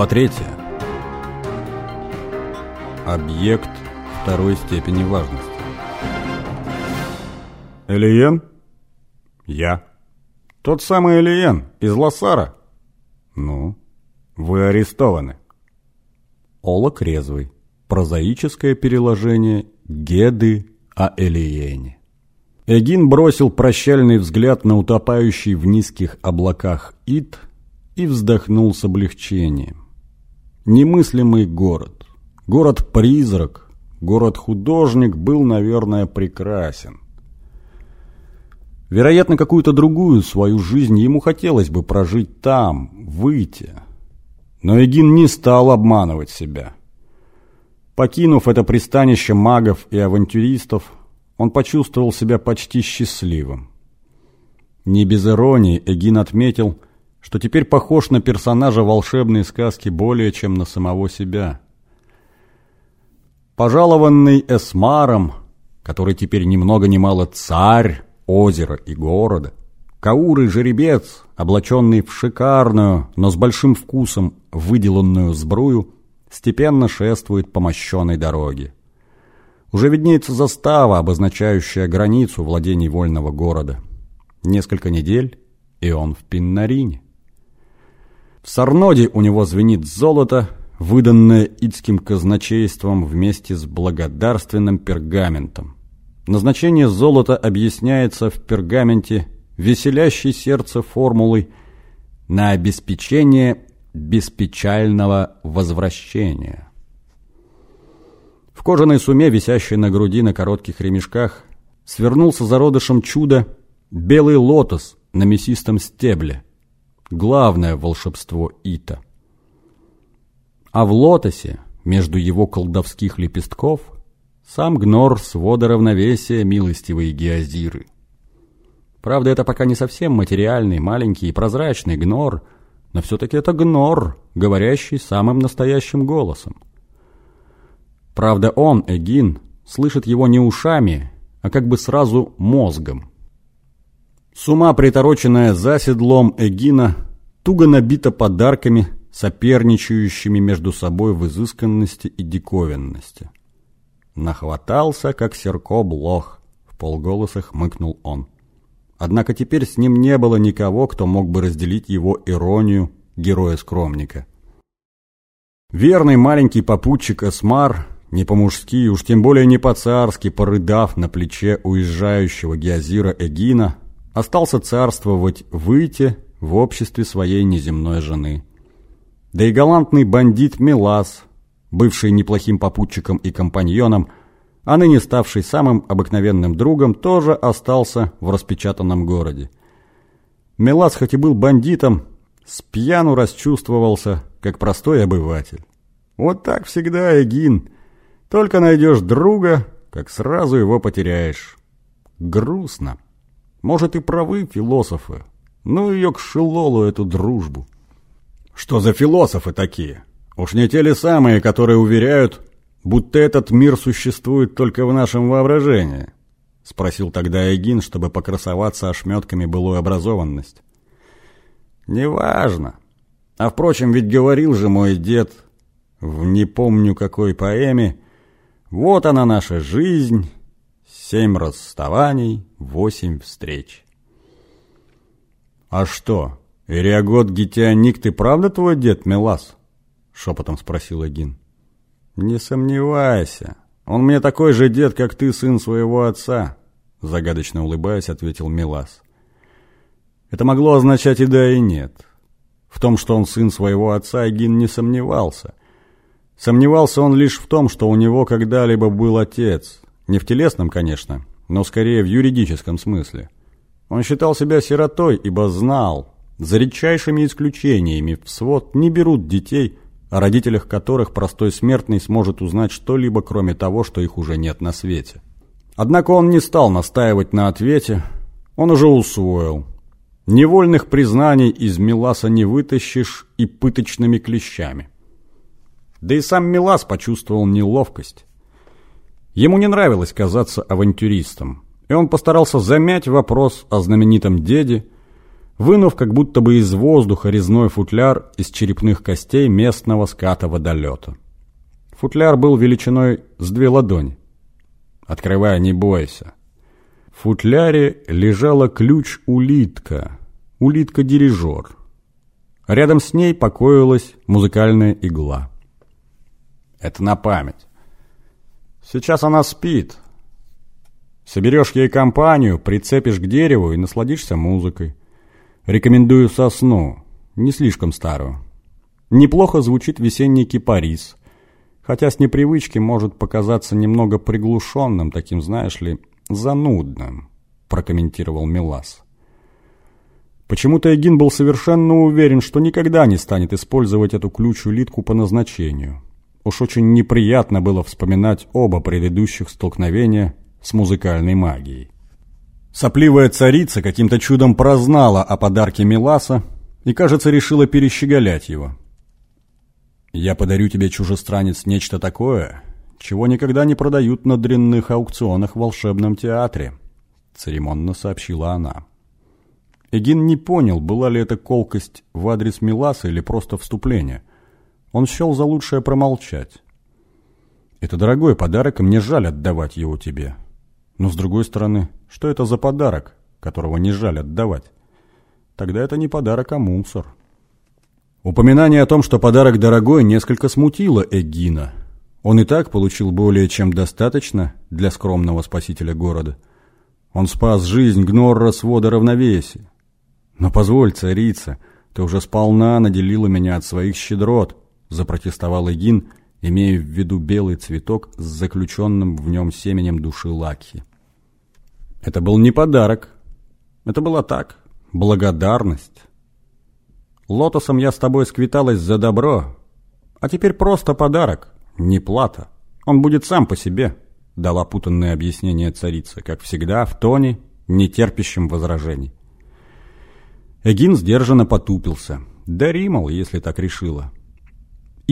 Глава третья. Объект второй степени важности. Элиен? Я. Тот самый Элиен из Лассара? Ну, Вы арестованы. Олок резвый. Прозаическое переложение Геды о Элиене. Эгин бросил прощальный взгляд на утопающий в низких облаках Ит и вздохнул с облегчением. Немыслимый город, город-призрак, город-художник был, наверное, прекрасен. Вероятно, какую-то другую свою жизнь ему хотелось бы прожить там, выйти. Но Эгин не стал обманывать себя. Покинув это пристанище магов и авантюристов, он почувствовал себя почти счастливым. Не без иронии Эгин отметил, что теперь похож на персонажа волшебной сказки более чем на самого себя. Пожалованный Эсмаром, который теперь ни много ни мало царь озера и города, Каурый жеребец, облаченный в шикарную, но с большим вкусом выделанную сбрую, степенно шествует по мощенной дороге. Уже виднеется застава, обозначающая границу владений вольного города. Несколько недель, и он в Пиннарине. В Сарноде у него звенит золото, выданное идским казначейством вместе с благодарственным пергаментом. Назначение золота объясняется в пергаменте веселящей сердце формулой на обеспечение беспечального возвращения. В кожаной суме, висящей на груди на коротких ремешках, свернулся зародышем чуда белый лотос на мясистом стебле. Главное волшебство Ита. А в лотосе, между его колдовских лепестков, сам гнор свода равновесия милостивые геозиры. Правда, это пока не совсем материальный, маленький и прозрачный гнор, но все-таки это гнор, говорящий самым настоящим голосом. Правда, он, Эгин, слышит его не ушами, а как бы сразу мозгом. С ума притороченная за седлом Эгина туго набита подарками, соперничающими между собой в изысканности и диковинности. Нахватался, как Серко Блох, в полголоса хмыкнул он. Однако теперь с ним не было никого, кто мог бы разделить его иронию героя-скромника. Верный маленький попутчик Эсмар, не по-мужски, уж тем более не по-царски, порыдав на плече уезжающего Геозира Эгина, остался царствовать выйти в обществе своей неземной жены. Да и галантный бандит Мелас, бывший неплохим попутчиком и компаньоном, а ныне ставший самым обыкновенным другом, тоже остался в распечатанном городе. Мелас хоть и был бандитом, с пьяну расчувствовался, как простой обыватель. Вот так всегда, Эгин. Только найдешь друга, как сразу его потеряешь. Грустно. Может и правы философы. Ну ее к шелолу эту дружбу. Что за философы такие? Уж не те ли самые, которые уверяют, будто этот мир существует только в нашем воображении?» — спросил тогда Эгин, чтобы покрасоваться ошметками былой образованность. «Неважно. А впрочем, ведь говорил же мой дед в не помню какой поэме, вот она наша жизнь, семь расставаний, восемь встреч». «А что, Ириагот Гетионик, ты правда твой дед, Мелас?» — шепотом спросил Эгин. «Не сомневайся. Он мне такой же дед, как ты, сын своего отца», — загадочно улыбаясь, ответил Милас. Это могло означать и да, и нет. В том, что он сын своего отца, Эгин не сомневался. Сомневался он лишь в том, что у него когда-либо был отец. Не в телесном, конечно, но скорее в юридическом смысле. Он считал себя сиротой, ибо знал, за редчайшими исключениями в свод не берут детей, о родителях которых простой смертный сможет узнать что-либо, кроме того, что их уже нет на свете. Однако он не стал настаивать на ответе, он уже усвоил. Невольных признаний из Миласа не вытащишь и пыточными клещами. Да и сам Милас почувствовал неловкость. Ему не нравилось казаться авантюристом, и он постарался замять вопрос о знаменитом деде, вынув как будто бы из воздуха резной футляр из черепных костей местного ската-водолета. Футляр был величиной с две ладони. «Открывай, не бойся». В футляре лежала ключ-улитка, улитка-дирижер. Рядом с ней покоилась музыкальная игла. Это на память. Сейчас она спит. Соберешь ей компанию, прицепишь к дереву и насладишься музыкой. Рекомендую сосну, не слишком старую. Неплохо звучит весенний кипарис, хотя с непривычки может показаться немного приглушенным, таким, знаешь ли, занудным, прокомментировал Милас. Почему-то Эгин был совершенно уверен, что никогда не станет использовать эту ключ-улитку по назначению. Уж очень неприятно было вспоминать оба предыдущих столкновения с музыкальной магией. Сопливая царица каким-то чудом прознала о подарке Миласа и, кажется, решила перещеголять его. «Я подарю тебе, чужестранец, нечто такое, чего никогда не продают на дрянных аукционах в волшебном театре», — церемонно сообщила она. Эгин не понял, была ли это колкость в адрес Миласа или просто вступление. Он счел за лучшее промолчать. «Это дорогой подарок, и мне жаль отдавать его тебе. Но, с другой стороны, что это за подарок, которого не жаль отдавать? Тогда это не подарок, а мусор». Упоминание о том, что подарок дорогой, несколько смутило Эгина. Он и так получил более чем достаточно для скромного спасителя города. Он спас жизнь Гнорра свода равновесия. «Но позволь, царица, ты уже сполна наделила меня от своих щедрот», запротестовал Эгин, имея в виду белый цветок с заключенным в нем семенем души Лакхи. Это был не подарок. Это была так, благодарность. Лотосом я с тобой сквиталась за добро, а теперь просто подарок, не плата. Он будет сам по себе, дала путанное объяснение царица, как всегда, в тоне, не терпящем возражений. Эгин сдержанно потупился. Дари, мол, если так решила.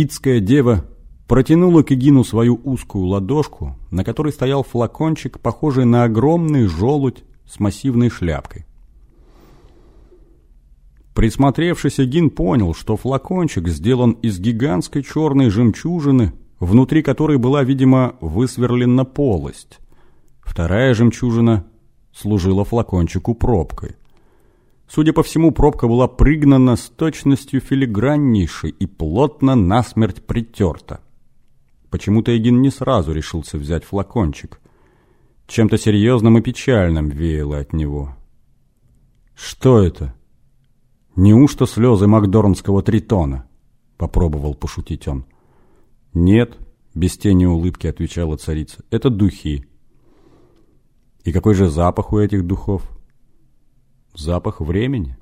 Ицкая дева протянула к Эгину свою узкую ладошку, на которой стоял флакончик, похожий на огромный желудь с массивной шляпкой. Присмотревшись, Эгин понял, что флакончик сделан из гигантской черной жемчужины, внутри которой была, видимо, высверлена полость. Вторая жемчужина служила флакончику пробкой. Судя по всему, пробка была пригнана с точностью филиграннейшей и плотно насмерть притерта. Почему-то Эгин не сразу решился взять флакончик. Чем-то серьезным и печальным веяло от него. «Что это? Неужто слезы Макдорнского тритона?» — попробовал пошутить он. «Нет», — без тени улыбки отвечала царица, — «это духи». «И какой же запах у этих духов?» Запах времени?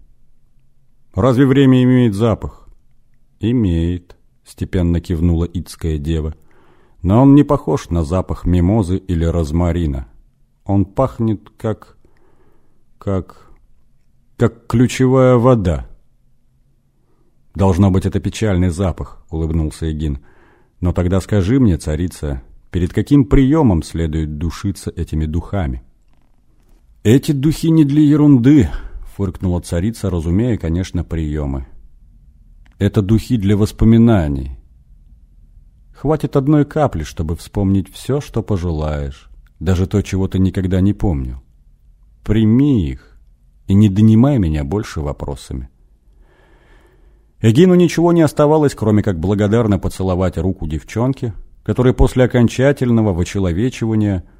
Разве время имеет запах? Имеет, степенно кивнула ицкая дева. Но он не похож на запах мимозы или розмарина. Он пахнет как... как... как ключевая вода. Должно быть, это печальный запах, улыбнулся Эгин. Но тогда скажи мне, царица, перед каким приемом следует душиться этими духами? Эти духи не для ерунды, фыркнула царица, разумея, конечно, приемы. Это духи для воспоминаний. Хватит одной капли, чтобы вспомнить все, что пожелаешь, даже то, чего ты никогда не помнил. Прими их и не донимай меня больше вопросами. Эгину ничего не оставалось, кроме как благодарно поцеловать руку девчонки, которая после окончательного вычеловечивания –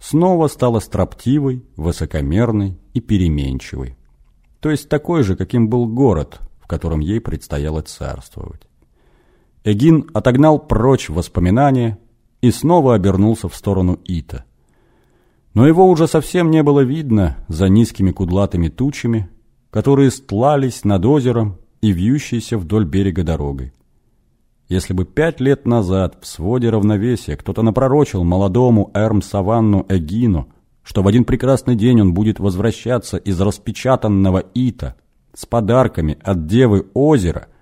снова стала строптивой, высокомерной и переменчивой. То есть такой же, каким был город, в котором ей предстояло царствовать. Эгин отогнал прочь воспоминания и снова обернулся в сторону Ита. Но его уже совсем не было видно за низкими кудлатыми тучами, которые стлались над озером и вьющейся вдоль берега дорогой. Если бы пять лет назад в своде равновесия кто-то напророчил молодому Эрм-Саванну Эгину, что в один прекрасный день он будет возвращаться из распечатанного Ита с подарками от Девы озера –